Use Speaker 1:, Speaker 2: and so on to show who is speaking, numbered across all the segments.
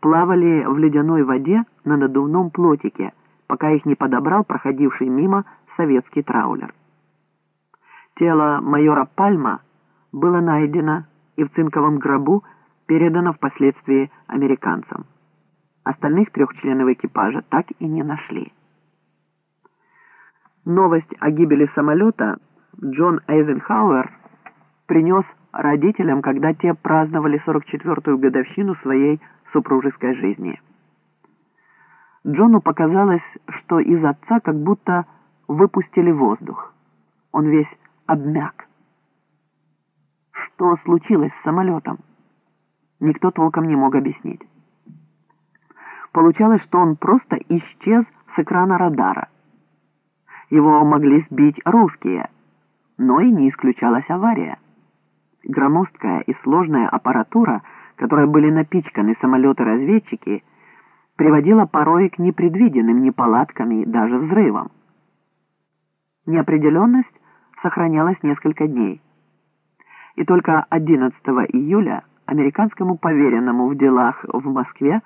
Speaker 1: плавали в ледяной воде на надувном плотике, пока их не подобрал проходивший мимо советский траулер. Тело майора Пальма было найдено и в цинковом гробу передано впоследствии американцам. Остальных трех членов экипажа так и не нашли. Новость о гибели самолета Джон Эйзенхауэр принес родителям, когда те праздновали 44-ю годовщину своей супружеской жизни. Джону показалось, что из отца как будто выпустили воздух. Он весь обмяк. Что случилось с самолетом? Никто толком не мог объяснить. Получалось, что он просто исчез с экрана радара. Его могли сбить русские, но и не исключалась авария. Громоздкая и сложная аппаратура, которой были напичканы самолеты-разведчики, приводила порой к непредвиденным неполадкам и даже взрывам. Неопределенность сохранялась несколько дней. И только 11 июля американскому поверенному в делах в Москве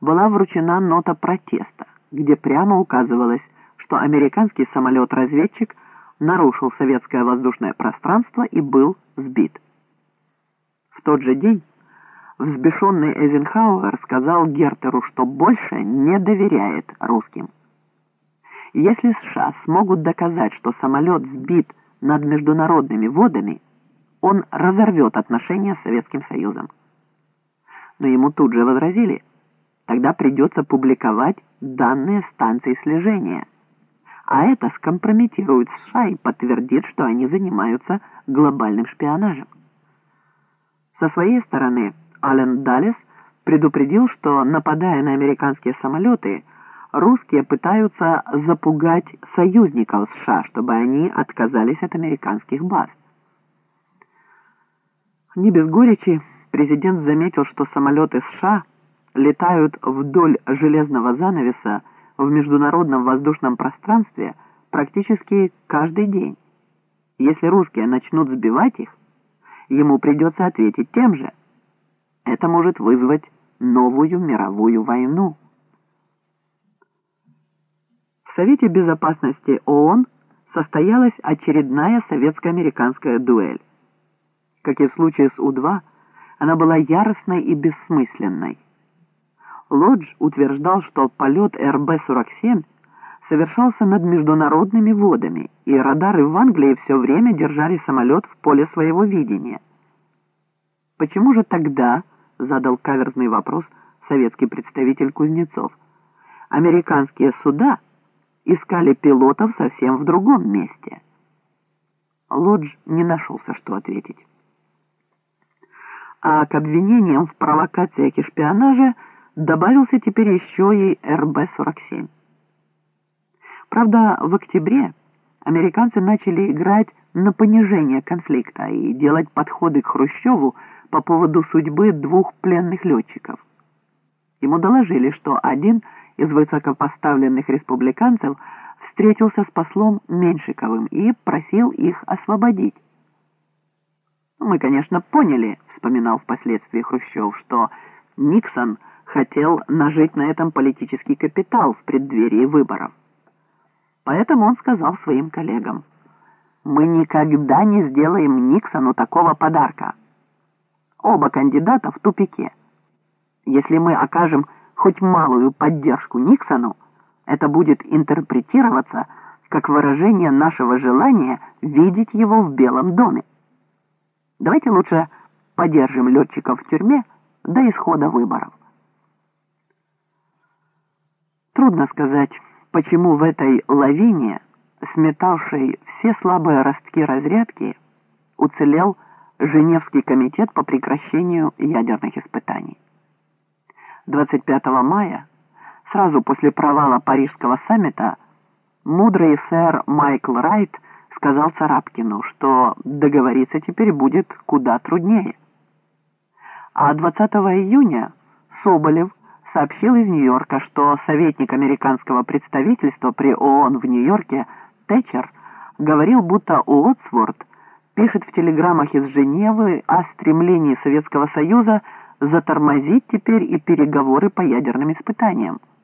Speaker 1: была вручена нота протеста, где прямо указывалось, что американский самолет-разведчик нарушил советское воздушное пространство и был сбит. Тот же день взбешенный Эйзенхауэр сказал Гертеру, что больше не доверяет русским. Если США смогут доказать, что самолет сбит над международными водами, он разорвет отношения с Советским Союзом. Но ему тут же возразили, тогда придется публиковать данные станции слежения, а это скомпрометирует США и подтвердит, что они занимаются глобальным шпионажем. Со своей стороны Ален Даллес предупредил, что, нападая на американские самолеты, русские пытаются запугать союзников США, чтобы они отказались от американских баз. Не без горечи президент заметил, что самолеты США летают вдоль железного занавеса в международном воздушном пространстве практически каждый день. Если русские начнут сбивать их, ему придется ответить тем же. Это может вызвать новую мировую войну. В Совете Безопасности ООН состоялась очередная советско-американская дуэль. Как и в случае с У-2, она была яростной и бессмысленной. Лодж утверждал, что полет РБ-47 совершался над международными водами, и радары в Англии все время держали самолет в поле своего видения. Почему же тогда, задал каверзный вопрос советский представитель Кузнецов, американские суда искали пилотов совсем в другом месте? Лодж не нашелся, что ответить а к обвинениям в провокациях и шпионаже добавился теперь еще и РБ-47. Правда, в октябре американцы начали играть на понижение конфликта и делать подходы к Хрущеву по поводу судьбы двух пленных летчиков. Ему доложили, что один из высокопоставленных республиканцев встретился с послом Меньшиковым и просил их освободить. Мы, конечно, поняли, вспоминал впоследствии Хрущев, что Никсон хотел нажить на этом политический капитал в преддверии выборов. Поэтому он сказал своим коллегам, «Мы никогда не сделаем Никсону такого подарка. Оба кандидата в тупике. Если мы окажем хоть малую поддержку Никсону, это будет интерпретироваться как выражение нашего желания видеть его в Белом доме. Давайте лучше подержим летчиков в тюрьме до исхода выборов. Трудно сказать, почему в этой лавине, сметавшей все слабые ростки разрядки, уцелел Женевский комитет по прекращению ядерных испытаний. 25 мая, сразу после провала Парижского саммита, мудрый сэр Майкл Райт сказал Царапкину, что договориться теперь будет куда труднее. А 20 июня Соболев сообщил из Нью-Йорка, что советник американского представительства при ООН в Нью-Йорке Тэтчер говорил, будто Уотсворт пишет в телеграммах из Женевы о стремлении Советского Союза затормозить теперь и переговоры по ядерным испытаниям.